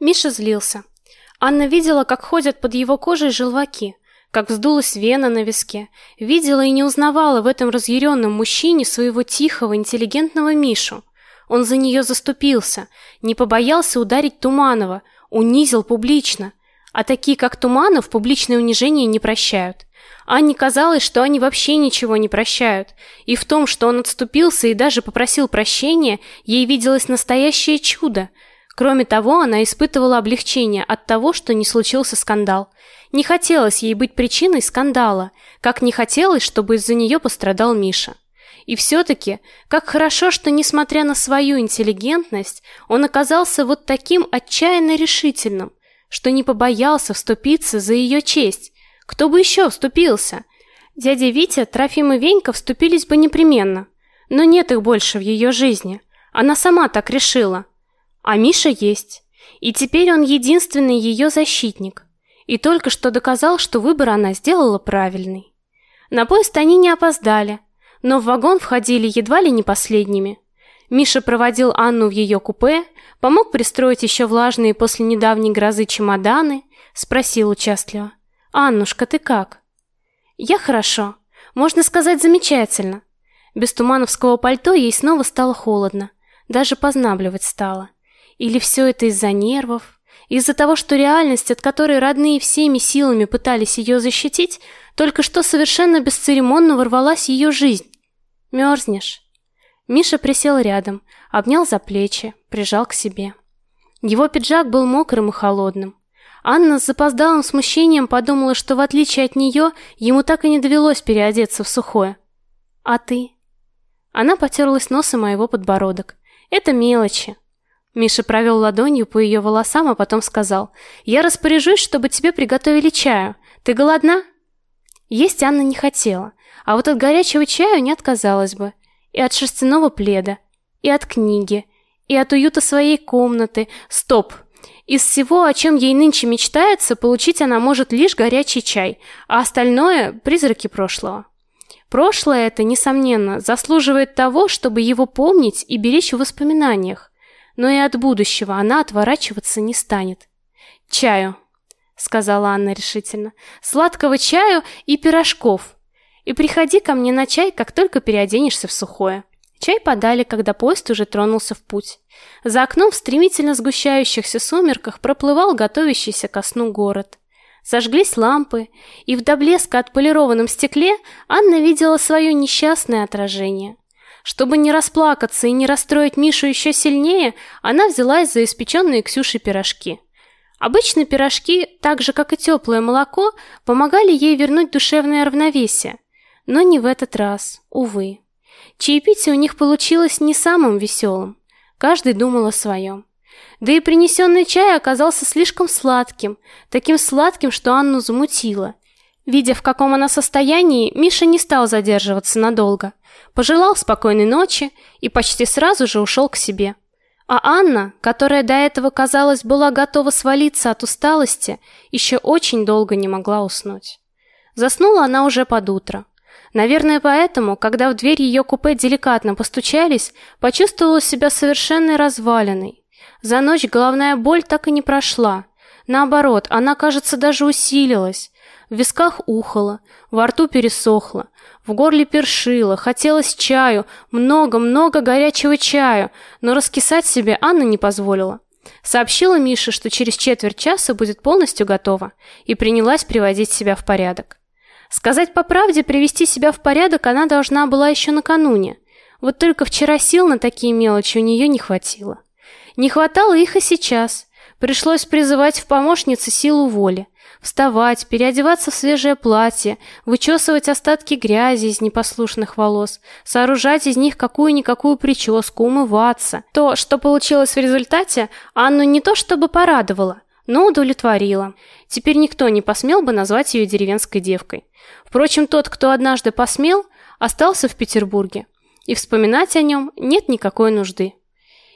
Миша злился. Анна видела, как ходят под его кожей желваки, как вздулась вена на виске. Видела и не узнавала в этом разъяренном мужчине своего тихого, интеллигентного Мишу. Он за нее заступился, не побоялся ударить Туманова, унизил публично. А такие, как Туманов, публичное унижение не прощают. Анне казалось, что они вообще ничего не прощают, и в том, что он отступился и даже попросил прощения, ей виделось настоящее чудо. Кроме того, она испытывала облегчение от того, что не случился скандал. Не хотелось ей быть причиной скандала, как не хотелось, чтобы из-за нее пострадал Миша. И все-таки, как хорошо, что, несмотря на свою интеллигентность, он оказался вот таким отчаянно решительным, что не побоялся вступиться за ее честь. Кто бы еще вступился? Дядя Витя, Трофим и Венька вступились бы непременно, но нет их больше в ее жизни. Она сама так решила. А Миша есть. И теперь он единственный ее защитник. И только что доказал, что выбор она сделала правильный. На поезд они не опоздали но в вагон входили едва ли не последними. Миша проводил Анну в ее купе, помог пристроить еще влажные после недавней грозы чемоданы, спросил участливо: "Аннушка, ты как?" "Я хорошо. Можно сказать, замечательно". Без тумановского пальто ей снова стало холодно, даже познабливать стало. Или все это из-за нервов, из-за того, что реальность, от которой родные всеми силами пытались ее защитить, только что совершенно бесцеремонно ворвалась в ее жизнь. Мерзнешь?» Миша присел рядом, обнял за плечи, прижал к себе. Его пиджак был мокрым и холодным. Анна с запоздалым смущением подумала, что в отличие от нее, ему так и не довелось переодеться в сухое. «А ты?» Она потерлась носом о его подбородок. «Это мелочи». Миша провел ладонью по ее волосам, а потом сказал, «Я распоряжусь, чтобы тебе приготовили чаю. Ты голодна?» Есть Анна не хотела, а вот от горячего чая не отказалась бы. И от шерстяного пледа, и от книги, и от уюта своей комнаты. Стоп! Из всего, о чем ей нынче мечтается, получить она может лишь горячий чай, а остальное — призраки прошлого. Прошлое это, несомненно, заслуживает того, чтобы его помнить и беречь в воспоминаниях. Но и от будущего она отворачиваться не станет. Чаю, сказала Анна решительно. Сладкого чаю и пирожков. И приходи ко мне на чай, как только переоденешься в сухое. Чай подали, когда поезд уже тронулся в путь. За окном в стремительно сгущающихся сумерках проплывал готовящийся ко сну город. Зажглись лампы, и в до блеска отполированном стекле Анна видела свое несчастное отражение. Чтобы не расплакаться и не расстроить Мишу еще сильнее, она взялась за испеченные Ксюшей пирожки. Обычно пирожки, так же как и теплое молоко, помогали ей вернуть душевное равновесие, но не в этот раз, увы. Чаепитие у них получилось не самым веселым. Каждый думал о своем. Да и принесенный чай оказался слишком сладким, таким сладким, что Анну замутило. Видя, в каком она состоянии, Миша не стал задерживаться надолго. Пожелал спокойной ночи и почти сразу же ушел к себе. А Анна, которая до этого, казалось, была готова свалиться от усталости, еще очень долго не могла уснуть. Заснула она уже под утро. Наверное, поэтому, когда в дверь ее купе деликатно постучались, почувствовала себя совершенно разваленной. За ночь головная боль так и не прошла. Наоборот, она, кажется, даже усилилась. В висках ухало, во рту пересохло, в горле першило, хотелось чаю, много-много горячего чаю, но раскисать себе Анна не позволила. Сообщила Мише, что через четверть часа будет полностью готова, и принялась приводить себя в порядок. Сказать по правде, привести себя в порядок она должна была еще накануне. Вот только вчера сил на такие мелочи у нее не хватило. Не хватало их и сейчас. Пришлось призывать в помощницы силу воли. Вставать, переодеваться в свежее платье, вычесывать остатки грязи из непослушных волос, сооружать из них какую-никакую прическу, умываться. То, что получилось в результате, Анну не то чтобы порадовало, но удовлетворило. Теперь никто не посмел бы назвать ее деревенской девкой. Впрочем, тот, кто однажды посмел, остался в Петербурге, и вспоминать о нем нет никакой нужды.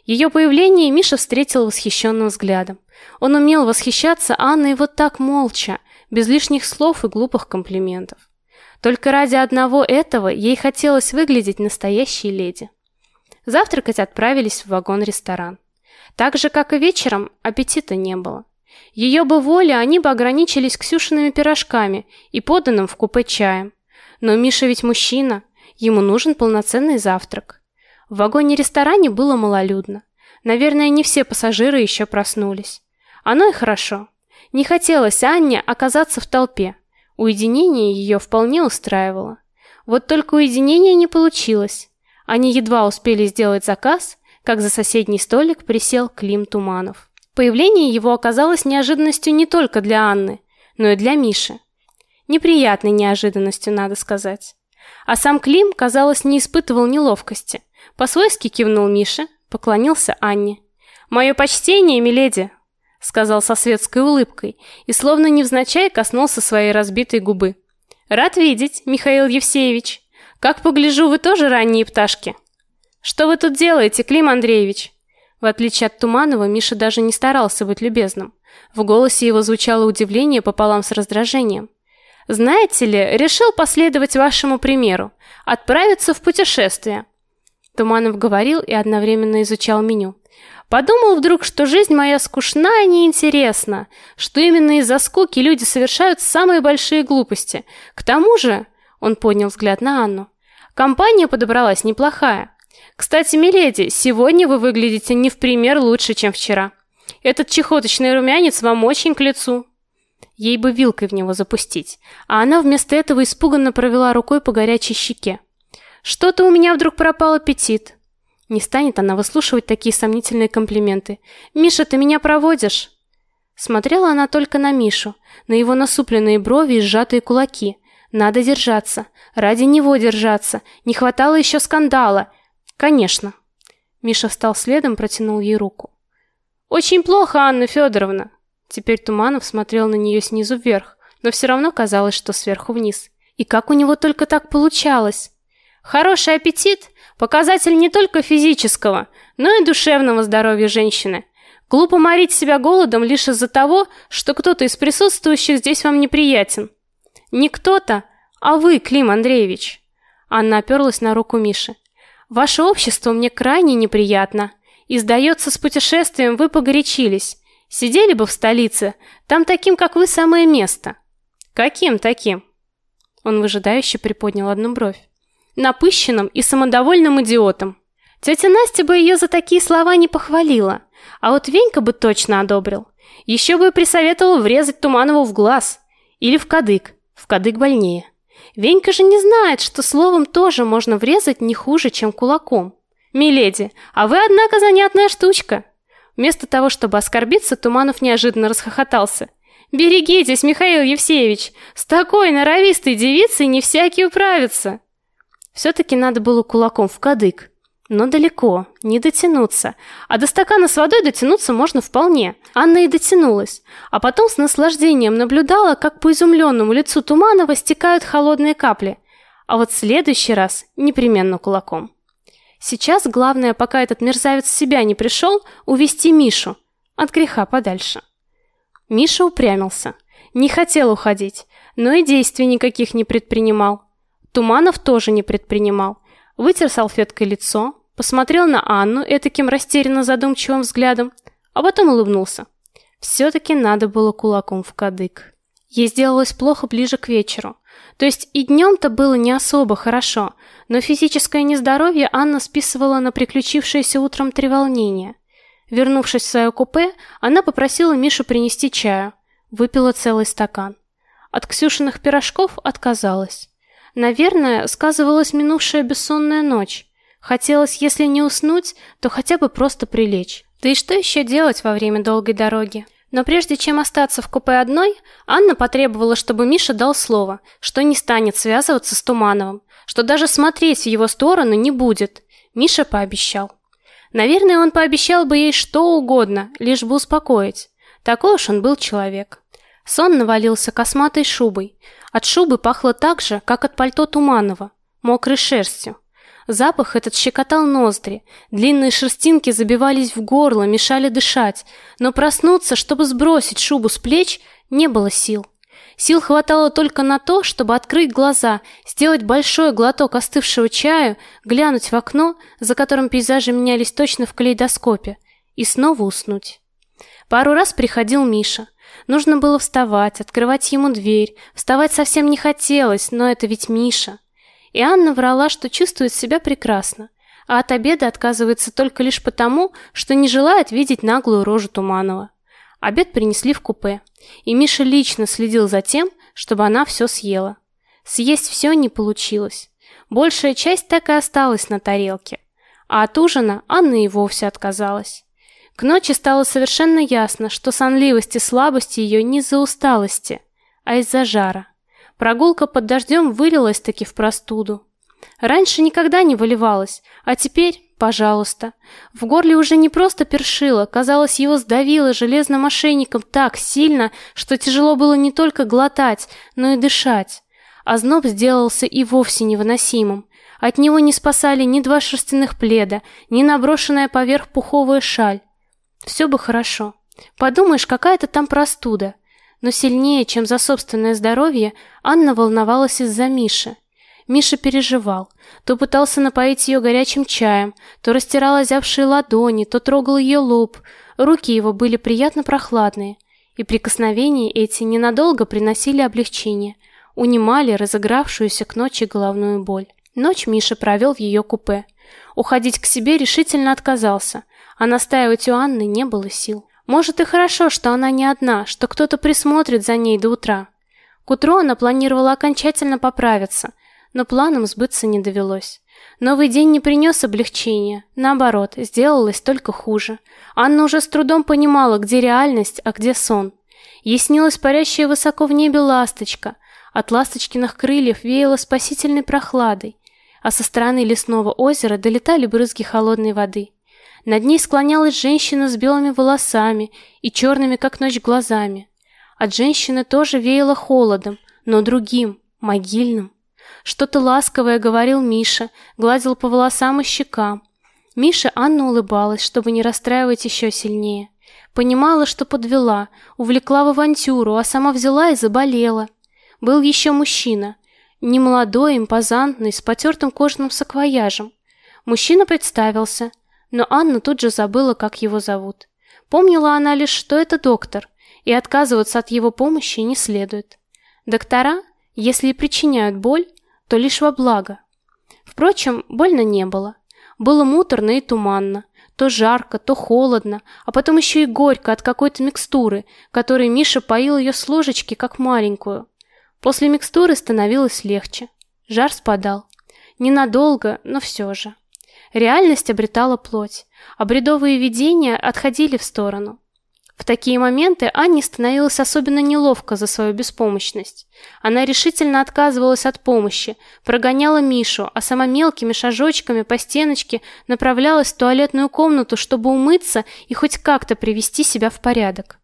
Ее появление Миша встретил восхищенным взглядом. Он умел восхищаться Анной вот так молча, без лишних слов и глупых комплиментов. Только ради одного этого ей хотелось выглядеть настоящей леди. Завтракать отправились в вагон-ресторан. Так же, как и вечером, аппетита не было. Ее бы воля, они бы ограничились Ксюшиными пирожками и поданным в купе чаем. Но Миша ведь мужчина, ему нужен полноценный завтрак. В вагоне-ресторане было малолюдно. Наверное, не все пассажиры еще проснулись. Оно и хорошо. Не хотелось Анне оказаться в толпе. Уединение ее вполне устраивало. Вот только уединение не получилось. Они едва успели сделать заказ, как за соседний столик присел Клим Туманов. Появление его оказалось неожиданностью не только для Анны, но и для Миши. Неприятной неожиданностью, надо сказать. А сам Клим, казалось, не испытывал неловкости. По-свойски кивнул Мише, поклонился Анне. «Мое почтение, миледи!» сказал со светской улыбкой и словно невзначай коснулся своей разбитой губы. «Рад видеть, Михаил Евсеевич. Как погляжу, вы тоже ранние пташки». «Что вы тут делаете, Клим Андреевич?» В отличие от Туманова, Миша даже не старался быть любезным. В голосе его звучало удивление пополам с раздражением. «Знаете ли, решил последовать вашему примеру. Отправиться в путешествие». Туманов говорил и одновременно изучал меню. Подумал вдруг, что жизнь моя скучна и неинтересна, что именно из-за скуки люди совершают самые большие глупости. К тому же, он поднял взгляд на Анну. Компания подобралась неплохая. Кстати, миледи, сегодня вы выглядите не в пример лучше, чем вчера. Этот чехоточный румянец вам очень к лицу. Ей бы вилкой в него запустить, а она вместо этого испуганно провела рукой по горячей щеке. Что-то у меня вдруг пропал аппетит. Не станет она выслушивать такие сомнительные комплименты. Миша, ты меня проводишь? Смотрела она только на Мишу, на его насупленные брови и сжатые кулаки. Надо держаться, ради него держаться. Не хватало еще скандала. Конечно. Миша встал следом, протянул ей руку. Очень плохо, Анна Федоровна. Теперь Туманов смотрел на нее снизу вверх, но все равно казалось, что сверху вниз. И как у него только так получалось? Хороший аппетит показатель не только физического, но и душевного здоровья женщины. Глупо морить себя голодом лишь из-за того, что кто-то из присутствующих здесь вам неприятен. Не кто-то, а вы, Клим Андреевич. Анна оперлась на руку Миши. Ваше общество мне крайне неприятно. И сдается, с путешествием вы погорячились. Сидели бы в столице, там таким, как вы, самое место. Каким таким? Он выжидающе приподнял одну бровь. Напыщенным и самодовольным идиотом. Тетя Настя бы ее за такие слова не похвалила, а вот Венька бы точно одобрил. Еще бы присоветовал врезать Туманову в глаз или в кадык. В кадык больнее. Венька же не знает, что словом тоже можно врезать не хуже, чем кулаком. Миледи, а вы, однако, занятная штучка. Вместо того, чтобы оскорбиться, Туманов неожиданно расхохотался. Берегитесь, Михаил Евсеевич, с такой норовистой девицей не всякий управится. Все-таки надо было кулаком в кадык. Но далеко, не дотянуться. А до стакана с водой дотянуться можно вполне. Анна и дотянулась. А потом с наслаждением наблюдала, как по изумленному лицу Туманова стекают холодные капли. А вот в следующий раз непременно кулаком. Сейчас главное, пока этот мерзавец в себя не пришел, увести Мишу. От греха подальше. Миша упрямился. Не хотел уходить, но и действий никаких не предпринимал. Туманов тоже не предпринимал. Вытер салфеткой лицо, посмотрел на Анну этаким растерянно задумчивым взглядом, а потом улыбнулся. Все-таки надо было кулаком в кадык. Ей сделалось плохо ближе к вечеру. То есть и днем-то было не особо хорошо, но физическое нездоровье Анна списывала на приключившееся утром треволнение. Вернувшись в свое купе, она попросила Мишу принести чаю. Выпила целый стакан. От Ксюшиных пирожков отказалась. Наверное, сказывалась минувшая бессонная ночь. Хотелось, если не уснуть, то хотя бы просто прилечь. Да и что еще делать во время долгой дороги? Но прежде чем остаться в купе одной, Анна потребовала, чтобы Миша дал слово, что не станет связываться с Тумановым, что даже смотреть в его сторону не будет. Миша пообещал. Наверное, он пообещал бы ей что угодно, лишь бы успокоить. Такой уж он был человек. Сон навалился косматой шубой. От шубы пахло так же, как от пальто Туманова, мокрой шерстью. Запах этот щекотал ноздри, длинные шерстинки забивались в горло, мешали дышать, но проснуться, чтобы сбросить шубу с плеч, не было сил. Сил хватало только на то, чтобы открыть глаза, сделать большой глоток остывшего чая, глянуть в окно, за которым пейзажи менялись точно в калейдоскопе, и снова уснуть. Пару раз приходил Миша. Нужно было вставать, открывать ему дверь. Вставать совсем не хотелось, но это ведь Миша. И Анна врала, что чувствует себя прекрасно, а от обеда отказывается только лишь потому, что не желает видеть наглую рожу Туманова. Обед принесли в купе, и Миша лично следил за тем, чтобы она все съела. Съесть все не получилось. Большая часть так и осталась на тарелке. А от ужина Анна и вовсе отказалась. К ночи стало совершенно ясно, что сонливость и слабость ее не из-за усталости, а из-за жара. Прогулка под дождем вылилась таки в простуду. Раньше никогда не выливалась, а теперь, пожалуйста. В горле уже не просто першило, казалось, его сдавило железным ошейником так сильно, что тяжело было не только глотать, но и дышать. А зноб сделался и вовсе невыносимым. От него не спасали ни два шерстяных пледа, ни наброшенная поверх пуховая шаль. Все бы хорошо. Подумаешь, какая-то там простуда. Но сильнее, чем за собственное здоровье, Анна волновалась из-за Миши. Миша переживал. То пытался напоить ее горячим чаем, то растирал озябшие ладони, то трогал ее лоб. Руки его были приятно прохладные, и прикосновения эти ненадолго приносили облегчение, унимали разыгравшуюся к ночи головную боль. Ночь Миша провел в ее купе. Уходить к себе решительно отказался, а настаивать у Анны не было сил. Может и хорошо, что она не одна, что кто-то присмотрит за ней до утра. К утру она планировала окончательно поправиться, но планам сбыться не довелось. Новый день не принес облегчения, наоборот, сделалось только хуже. Анна уже с трудом понимала, где реальность, а где сон. Ей снилась парящая высоко в небе ласточка. От ласточкиных крыльев веяло спасительной прохладой, а со стороны лесного озера долетали брызги холодной воды. Над ней склонялась женщина с белыми волосами и черными, как ночь, глазами. От женщины тоже веяло холодом, но другим, могильным. Что-то ласковое говорил Миша, гладил по волосам и щекам. Миша Анна улыбалась, чтобы не расстраивать еще сильнее. Понимала, что подвела, увлекла в авантюру, а сама взяла и заболела. Был еще мужчина, немолодой, импозантный, с потертым кожаным саквояжем. Мужчина представился – но Анна тут же забыла, как его зовут. Помнила она лишь, что это доктор, и отказываться от его помощи не следует. Доктора, если и причиняют боль, то лишь во благо. Впрочем, больно не было. Было муторно и туманно, то жарко, то холодно, а потом еще и горько от какой-то микстуры, которой Миша поил ее с ложечки, как маленькую. После микстуры становилось легче. Жар спадал. Ненадолго, но все же. Реальность обретала плоть, а бредовые видения отходили в сторону. В такие моменты Анне становилось особенно неловко за свою беспомощность. Она решительно отказывалась от помощи, прогоняла Мишу, а сама мелкими шажочками по стеночке направлялась в туалетную комнату, чтобы умыться и хоть как-то привести себя в порядок.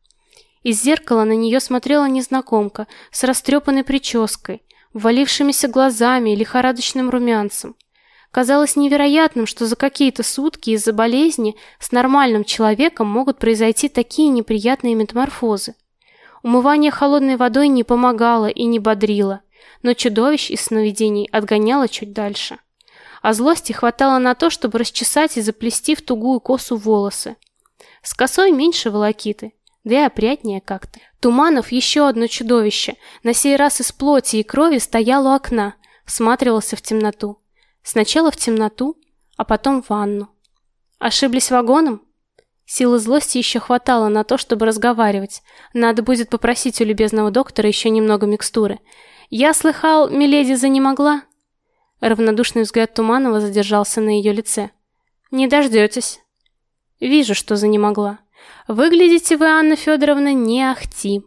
Из зеркала на нее смотрела незнакомка с растрепанной прической, ввалившимися глазами и лихорадочным румянцем. Казалось невероятным, что за какие-то сутки из-за болезни с нормальным человеком могут произойти такие неприятные метаморфозы. Умывание холодной водой не помогало и не бодрило, но чудовищ из сновидений отгоняло чуть дальше. А злости хватало на то, чтобы расчесать и заплести в тугую косу волосы. С косой меньше волокиты, да и опрятнее как-то. Туманов еще одно чудовище, на сей раз из плоти и крови стоял у окна, всматривался в темноту. Сначала в темноту, а потом в ванну. Ошиблись вагоном? Силы злости еще хватало на то, чтобы разговаривать. Надо будет попросить у любезного доктора еще немного микстуры. Я слыхал, миледи занемогла. Равнодушный взгляд Туманова задержался на ее лице. Не дождетесь. Вижу, что занемогла. Выглядите вы, Анна Федоровна, не ахти.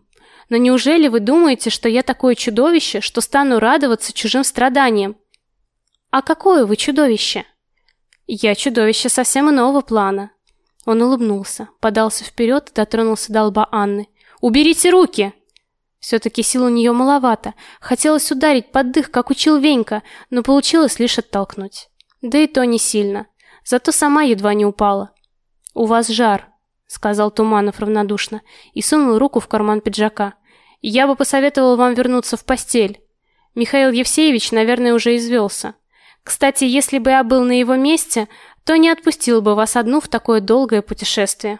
Но неужели вы думаете, что я такое чудовище, что стану радоваться чужим страданиям? А какое вы чудовище? Я чудовище совсем иного плана. Он улыбнулся, подался вперед дотронулся до лба Анны. Уберите руки. все таки сил у нее маловато. Хотелось ударить под дых, как учил Венька, но получилось лишь оттолкнуть. Да и то не сильно. Зато сама едва не упала. У вас жар, сказал Туманов равнодушно и сунул руку в карман пиджака. Я бы посоветовал вам вернуться в постель. Михаил Евсеевич, наверное, уже извелся. Кстати, если бы я был на его месте, то не отпустил бы вас одну в такое долгое путешествие.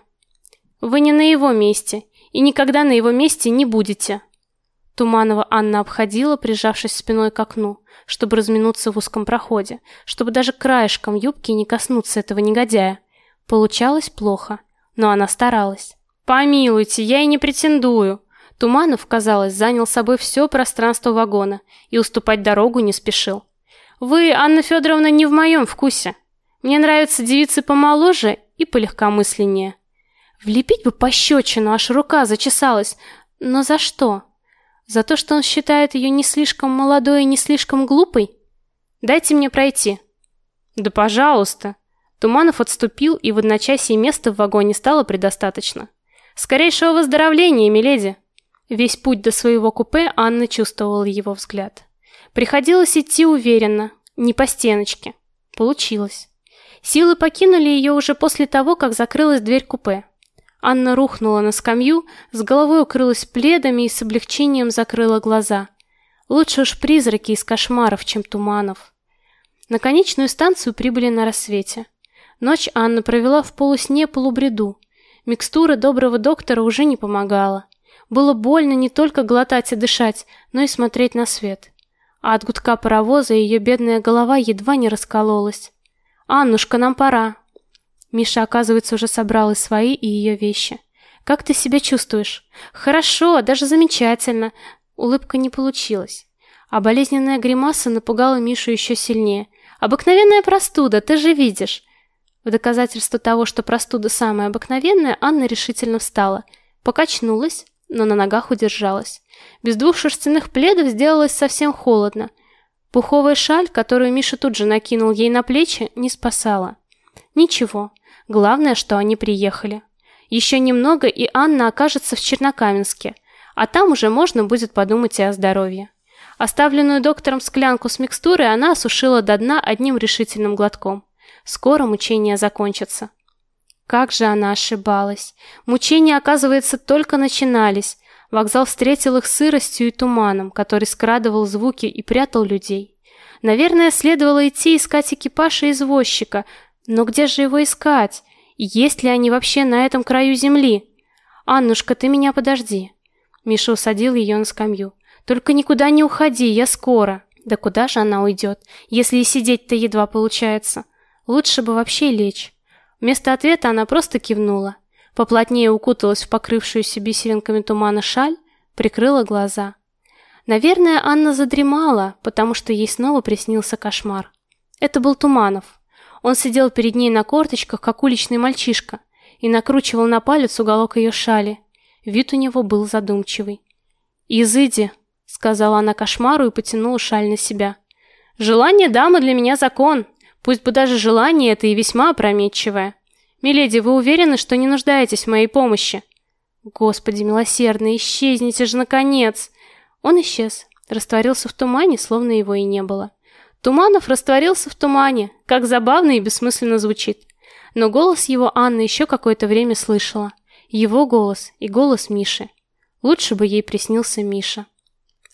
Вы не на его месте и никогда на его месте не будете. Туманова Анна обходила, прижавшись спиной к окну, чтобы разминуться в узком проходе, чтобы даже краешком юбки не коснуться этого негодяя. Получалось плохо, но она старалась. Помилуйте, я и не претендую. Туманов, казалось, занял собой все пространство вагона и уступать дорогу не спешил. Вы, Анна Федоровна, не в моем вкусе. Мне нравятся девицы помоложе и полегкомысленнее. Влепить бы пощечину, аж рука зачесалась. Но за что? За то, что он считает ее не слишком молодой и не слишком глупой? Дайте мне пройти. Да, пожалуйста. Туманов отступил, и в одночасье места в вагоне стало предостаточно. Скорейшего выздоровления, миледи. Весь путь до своего купе Анна чувствовала его взгляд. Приходилось идти уверенно, не по стеночке. Получилось. Силы покинули ее уже после того, как закрылась дверь купе. Анна рухнула на скамью, с головой укрылась пледами и с облегчением закрыла глаза. Лучше уж призраки из кошмаров, чем туманов. На конечную станцию прибыли на рассвете. Ночь Анна провела в полусне полубреду. Микстура доброго доктора уже не помогала. Было больно не только глотать и дышать, но и смотреть на свет. А от гудка паровоза ее бедная голова едва не раскололась. «Аннушка, нам пора!» Миша, оказывается, уже собрал и свои, и ее вещи. «Как ты себя чувствуешь?» «Хорошо, даже замечательно!» Улыбка не получилась. А болезненная гримаса напугала Мишу еще сильнее. «Обыкновенная простуда, ты же видишь!» В доказательство того, что простуда самая обыкновенная, Анна решительно встала. Покачнулась, но на ногах удержалась. Без двух шерстяных пледов сделалось совсем холодно. Пуховая шаль, которую Миша тут же накинул ей на плечи, не спасала. Ничего, главное, что они приехали. Еще немного, и Анна окажется в Чернокаменске, а там уже можно будет подумать и о здоровье. Оставленную доктором склянку с микстурой она осушила до дна одним решительным глотком. Скоро мучения закончатся. Как же она ошибалась. Мучения, оказывается, только начинались. Вокзал встретил их сыростью и туманом, который скрадывал звуки и прятал людей. Наверное, следовало идти искать экипаж и извозчика, но где же его искать? И есть ли они вообще на этом краю земли? Аннушка, ты меня подожди. Миша усадил ее на скамью. Только никуда не уходи, я скоро. Да куда же она уйдет, если и сидеть-то едва получается? Лучше бы вообще лечь. Вместо ответа она просто кивнула, поплотнее укуталась в покрывшуюся бисеринками тумана шаль, прикрыла глаза. Наверное, Анна задремала, потому что ей снова приснился кошмар. Это был Туманов. Он сидел перед ней на корточках, как уличный мальчишка, и накручивал на палец уголок ее шали. Вид у него был задумчивый. «Изыди», — сказала она кошмару и потянула шаль на себя. «Желание дамы для меня закон», Пусть бы даже желание это и весьма опрометчивое. Миледи, вы уверены, что не нуждаетесь в моей помощи? Господи, милосердный, исчезните же наконец. Он исчез, растворился в тумане, словно его и не было. Туманов растворился в тумане, как забавно и бессмысленно звучит. Но голос его Анна еще какое-то время слышала. Его голос и голос Миши. Лучше бы ей приснился Миша.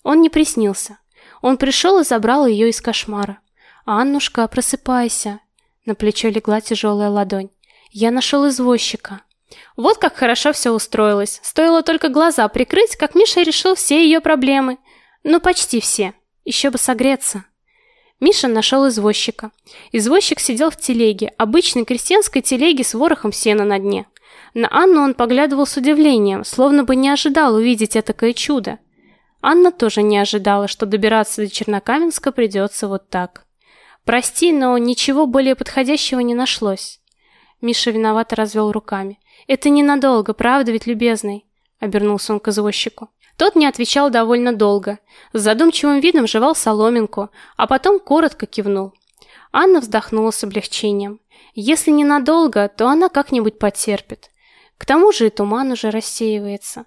Он не приснился. Он пришел и забрал ее из кошмара. «Аннушка, просыпайся!» На плечо легла тяжелая ладонь. «Я нашел извозчика». Вот как хорошо все устроилось. Стоило только глаза прикрыть, как Миша решил все ее проблемы. Ну, почти все. Еще бы согреться. Миша нашел извозчика. Извозчик сидел в телеге, обычной крестьянской телеге с ворохом сена на дне. На Анну он поглядывал с удивлением, словно бы не ожидал увидеть этакое чудо. Анна тоже не ожидала, что добираться до Чернокаменска придется вот так. Прости, но ничего более подходящего не нашлось. Миша виновато развел руками. Это ненадолго, правда ведь, любезный? Обернулся он к извозчику. Тот не отвечал довольно долго. С задумчивым видом жевал соломинку, а потом коротко кивнул. Анна вздохнула с облегчением. Если ненадолго, то она как-нибудь потерпит. К тому же и туман уже рассеивается.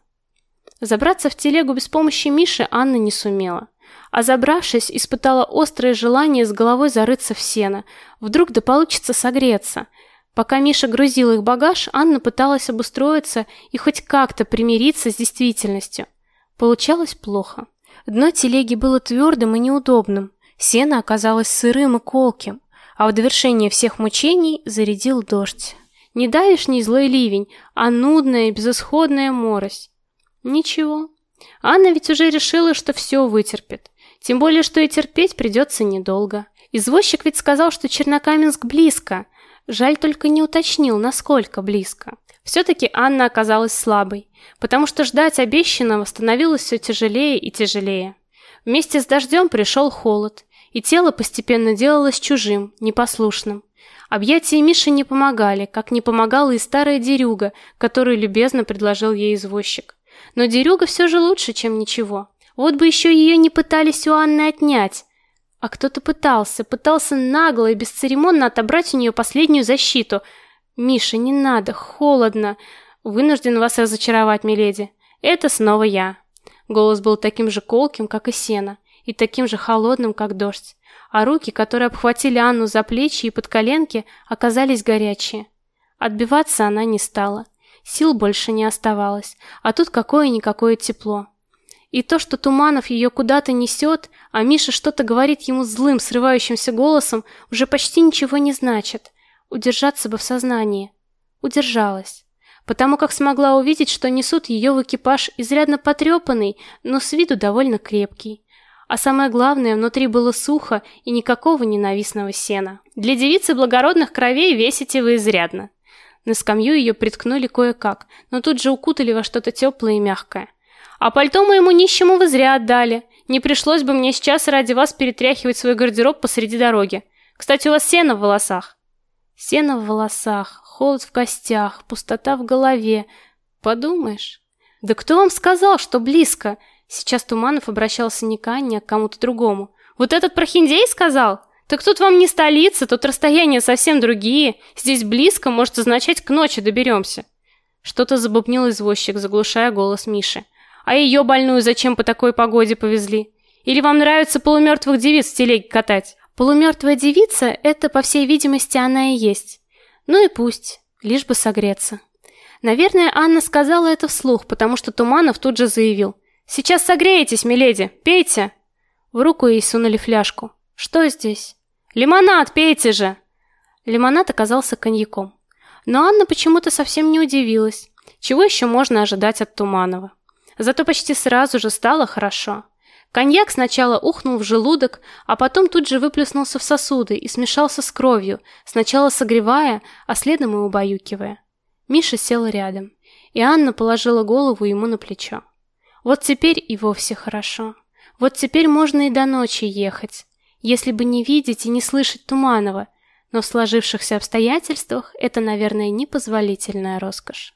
Забраться в телегу без помощи Миши Анна не сумела а забравшись, испытала острое желание с головой зарыться в сено. Вдруг да получится согреться. Пока Миша грузил их багаж, Анна пыталась обустроиться и хоть как-то примириться с действительностью. Получалось плохо. Дно телеги было твердым и неудобным. Сено оказалось сырым и колким. а в довершение всех мучений зарядил дождь. Не давишний злой ливень, а нудная и безысходная морось. Ничего. Анна ведь уже решила, что все вытерпит. Тем более, что и терпеть придется недолго. Извозчик ведь сказал, что Чернокаменск близко. Жаль только не уточнил, насколько близко. Все-таки Анна оказалась слабой, потому что ждать обещанного становилось все тяжелее и тяжелее. Вместе с дождем пришел холод, и тело постепенно делалось чужим, непослушным. Объятия Миши не помогали, как не помогала и старая дерюга, которую любезно предложил ей извозчик. Но дерюга все же лучше, чем ничего. Вот бы еще ее не пытались у Анны отнять. А кто-то пытался, пытался нагло и бесцеремонно отобрать у нее последнюю защиту. «Миша, не надо, холодно. Вынужден вас разочаровать, миледи. Это снова я». Голос был таким же колким, как и сено, и таким же холодным, как дождь а руки, которые обхватили Анну за плечи и под коленки, оказались горячие. Отбиваться она не стала. Сил больше не оставалось, а тут какое-никакое тепло. И то, что Туманов ее куда-то несет, а Миша что-то говорит ему злым, срывающимся голосом, уже почти ничего не значит. Удержаться бы в сознании. Удержалась. Потому как смогла увидеть, что несут ее в экипаж изрядно потрепанный, но с виду довольно крепкий. А самое главное, внутри было сухо и никакого ненавистного сена. Для девицы благородных кровей весите вы изрядно. На скамью ее приткнули кое-как, но тут же укутали во что-то теплое и мягкое. А пальто моему нищему вы зря отдали. Не пришлось бы мне сейчас ради вас перетряхивать свой гардероб посреди дороги. Кстати, у вас сено в волосах. Сено в волосах, холод в костях, пустота в голове. Подумаешь. Да кто вам сказал, что близко? Сейчас Туманов обращался не к Анне, а к кому-то другому. «Вот этот прохиндей сказал? Так тут вам не столица, тут расстояния совсем другие. Здесь близко, может означать, к ночи доберемся». Что-то забубнил извозчик, заглушая голос Миши. «А ее больную зачем по такой погоде повезли? Или вам нравится полумертвых девиц в телеге катать?» «Полумертвая девица — это, по всей видимости, она и есть. Ну и пусть, лишь бы согреться». Наверное, Анна сказала это вслух, потому что Туманов тут же заявил. Сейчас согреетесь, миледи. Пейте. В руку ей сунули фляжку. Что здесь? Лимонад, пейте же. Лимонад оказался коньяком. Но Анна почему-то совсем не удивилась. Чего еще можно ожидать от Туманова? Зато почти сразу же стало хорошо. Коньяк сначала ухнул в желудок, а потом тут же выплеснулся в сосуды и смешался с кровью, сначала согревая, а следом и убаюкивая. Миша сел рядом, и Анна положила голову ему на плечо. Вот теперь и вовсе хорошо. Вот теперь можно и до ночи ехать, если бы не видеть и не слышать Туманова, но в сложившихся обстоятельствах это, наверное, непозволительная роскошь.